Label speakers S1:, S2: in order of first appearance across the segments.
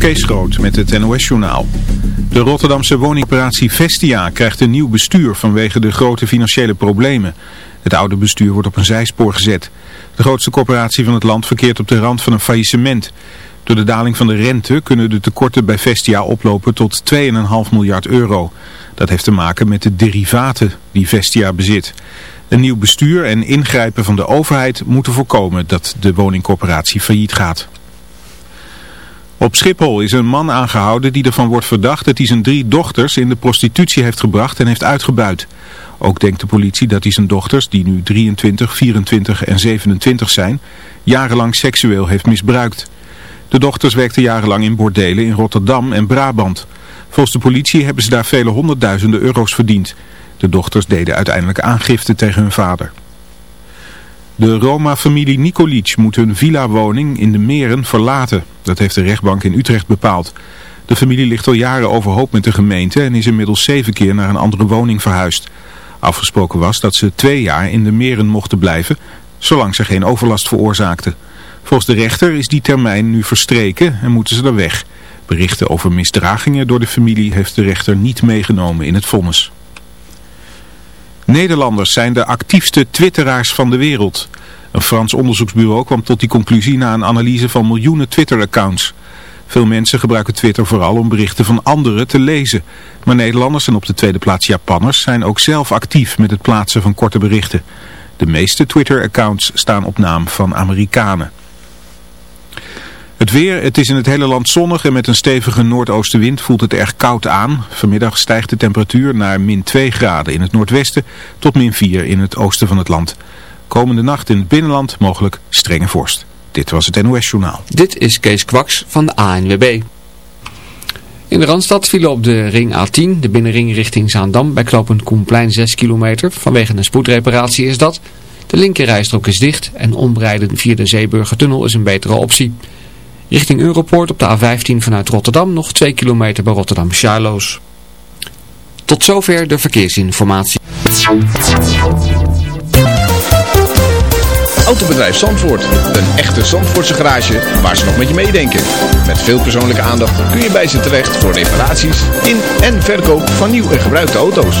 S1: Kees Groot met het NOS-journaal. De Rotterdamse woningoperatie Vestia krijgt een nieuw bestuur vanwege de grote financiële problemen. Het oude bestuur wordt op een zijspoor gezet. De grootste corporatie van het land verkeert op de rand van een faillissement. Door de daling van de rente kunnen de tekorten bij Vestia oplopen tot 2,5 miljard euro. Dat heeft te maken met de derivaten die Vestia bezit. Een nieuw bestuur en ingrijpen van de overheid moeten voorkomen dat de woningcorporatie failliet gaat. Op Schiphol is een man aangehouden die ervan wordt verdacht dat hij zijn drie dochters in de prostitutie heeft gebracht en heeft uitgebuit. Ook denkt de politie dat hij zijn dochters, die nu 23, 24 en 27 zijn, jarenlang seksueel heeft misbruikt. De dochters werkten jarenlang in bordelen in Rotterdam en Brabant. Volgens de politie hebben ze daar vele honderdduizenden euro's verdiend. De dochters deden uiteindelijk aangifte tegen hun vader. De Roma-familie Nikolic moet hun villa-woning in de Meren verlaten. Dat heeft de rechtbank in Utrecht bepaald. De familie ligt al jaren overhoop met de gemeente en is inmiddels zeven keer naar een andere woning verhuisd. Afgesproken was dat ze twee jaar in de Meren mochten blijven, zolang ze geen overlast veroorzaakten. Volgens de rechter is die termijn nu verstreken en moeten ze er weg. Berichten over misdragingen door de familie heeft de rechter niet meegenomen in het vonnis. Nederlanders zijn de actiefste twitteraars van de wereld. Een Frans onderzoeksbureau kwam tot die conclusie na een analyse van miljoenen Twitter-accounts. Veel mensen gebruiken Twitter vooral om berichten van anderen te lezen. Maar Nederlanders en op de tweede plaats Japanners zijn ook zelf actief met het plaatsen van korte berichten. De meeste Twitter-accounts staan op naam van Amerikanen. Het weer, het is in het hele land zonnig en met een stevige noordoostenwind voelt het erg koud aan. Vanmiddag stijgt de temperatuur naar min 2 graden in het noordwesten tot min 4 in het oosten van het land. Komende nacht in het binnenland mogelijk strenge vorst. Dit was het NOS Journaal.
S2: Dit is Kees Kwaks van de ANWB. In de Randstad vielen op de ring A10, de binnenring richting Zaandam, bij knooppunt Koenplein 6 kilometer. Vanwege een spoedreparatie is dat. De linkerrijstrook is dicht en ombreiden via de Zeeburgertunnel is een betere optie. Richting Europoort op de A15 vanuit Rotterdam nog 2 kilometer bij Rotterdam Charloes. Tot zover de verkeersinformatie.
S3: Autobedrijf Zandvoort. Een echte Zandvoortse garage waar ze nog met je meedenken. Met veel persoonlijke aandacht kun je bij ze terecht voor reparaties in en verkoop van nieuw en gebruikte auto's.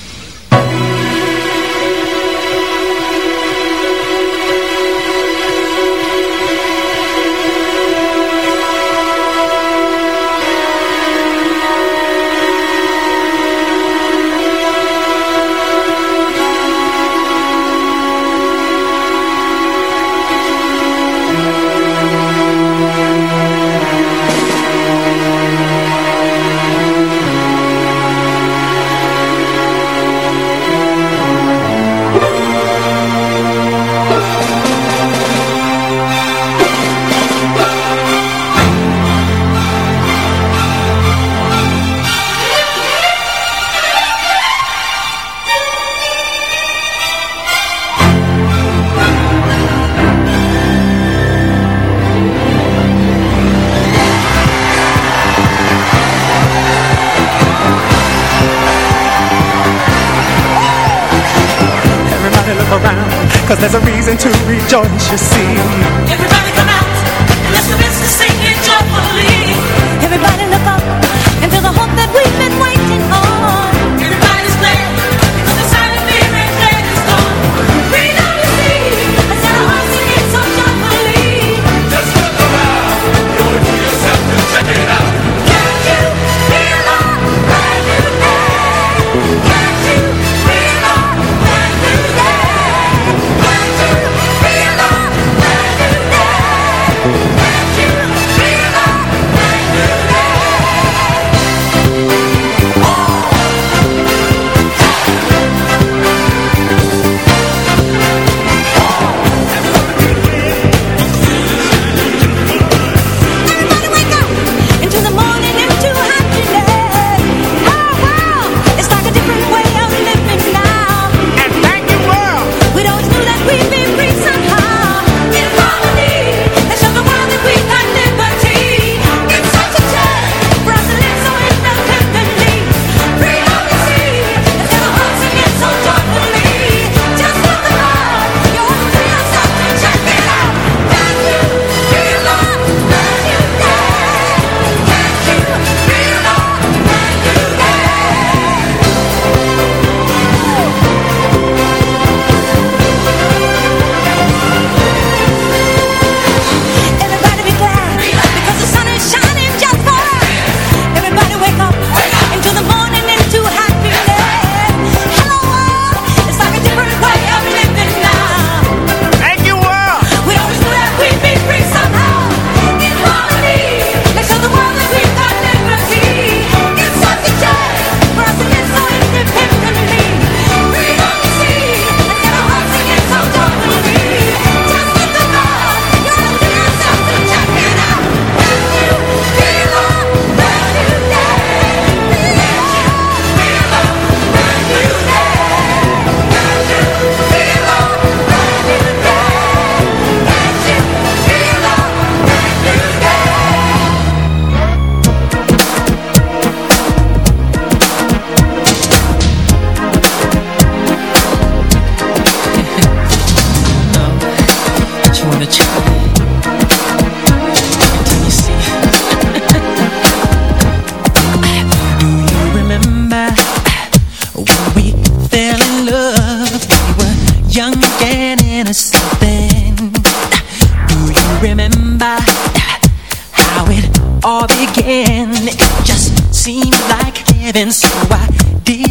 S4: It
S5: just seemed like heaven, so I did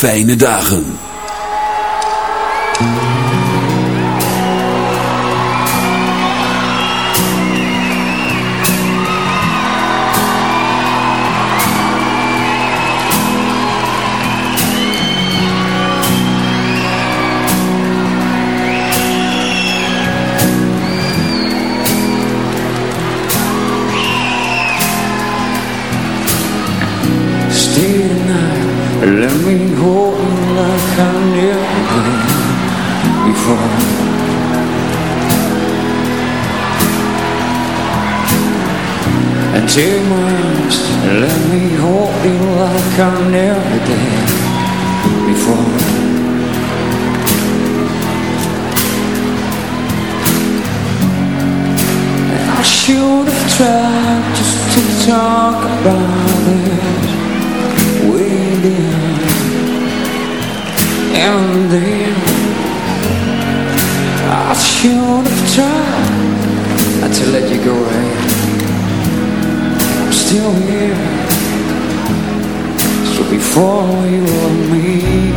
S6: fijne dagen.
S7: Let me hold you like I never did before. And take my arms Let me hold you like I never did before. And I should have tried
S4: just to talk about it. let you
S7: go
S4: away. I'm still
S7: here, so before you or me.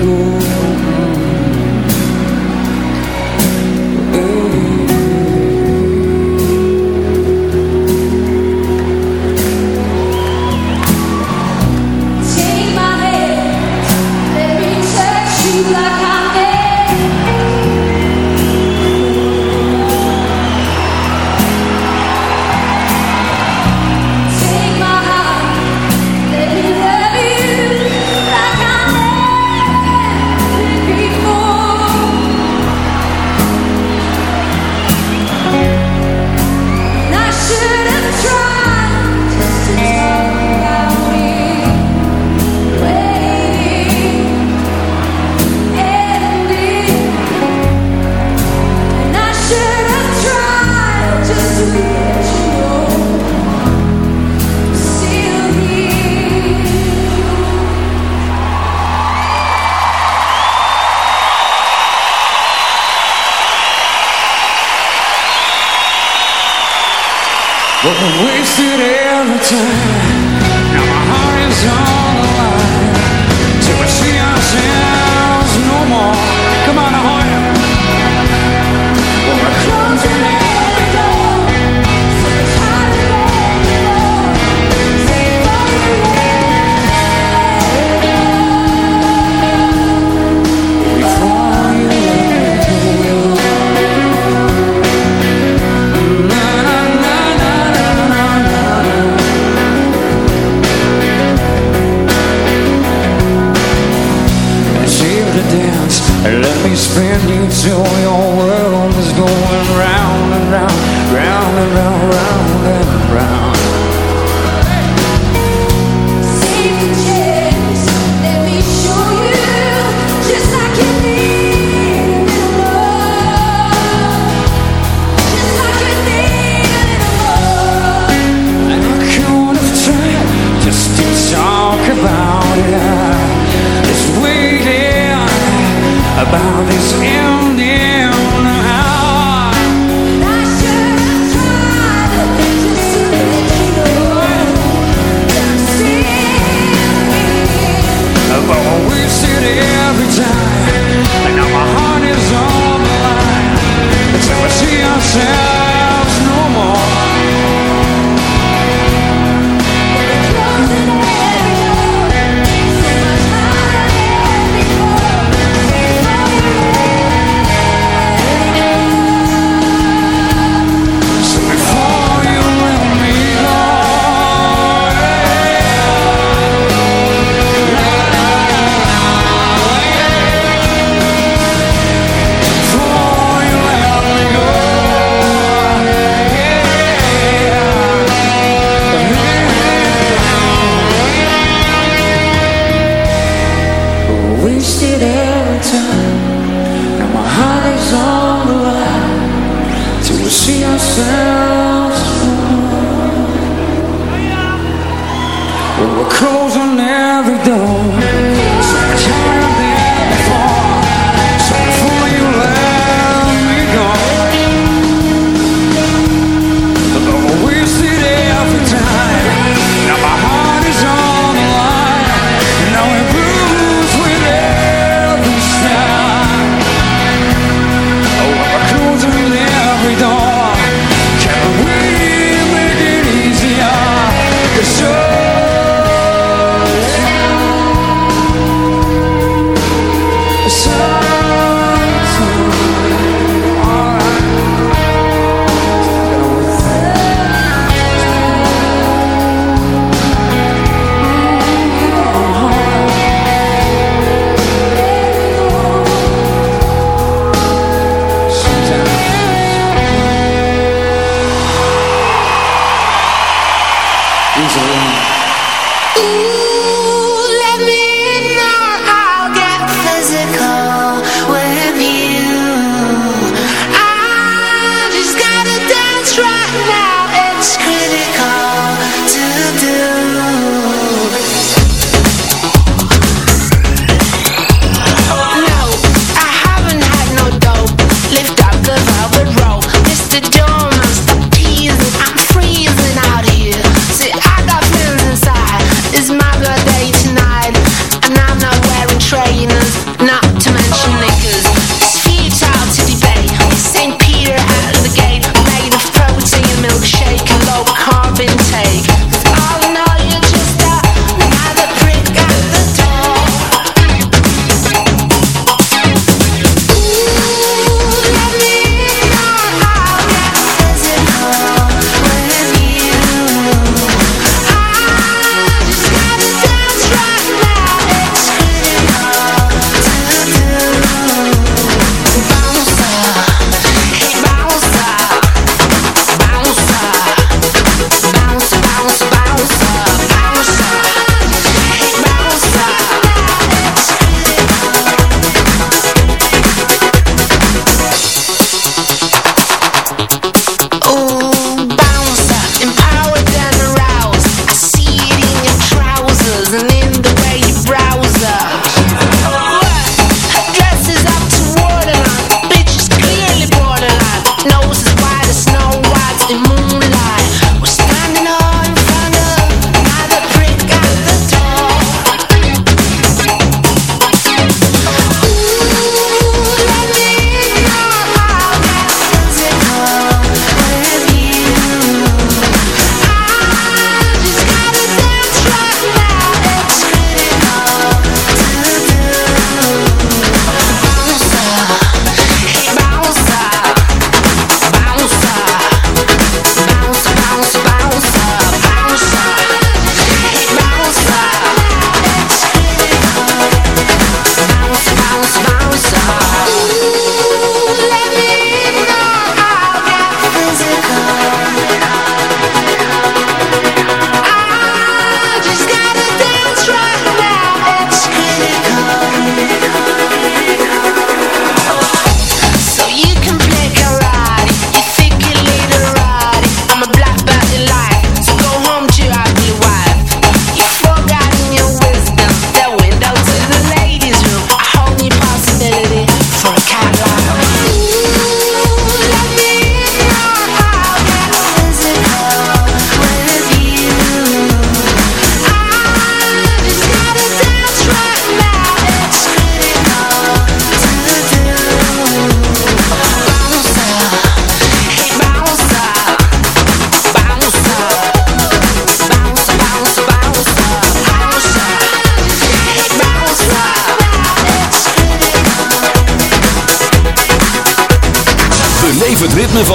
S7: wasted every time. Now my heart is on.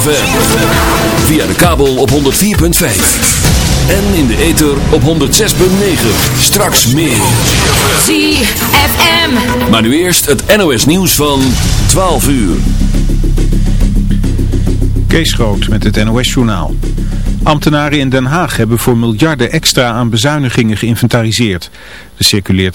S6: Via de kabel op 104.5. En in de ether op 106.9. Straks meer.
S8: ZFM.
S6: Maar nu eerst het NOS nieuws van 12 uur.
S1: Kees Groot met het NOS journaal. Ambtenaren in Den Haag hebben voor miljarden extra aan bezuinigingen geïnventariseerd. Er circuleert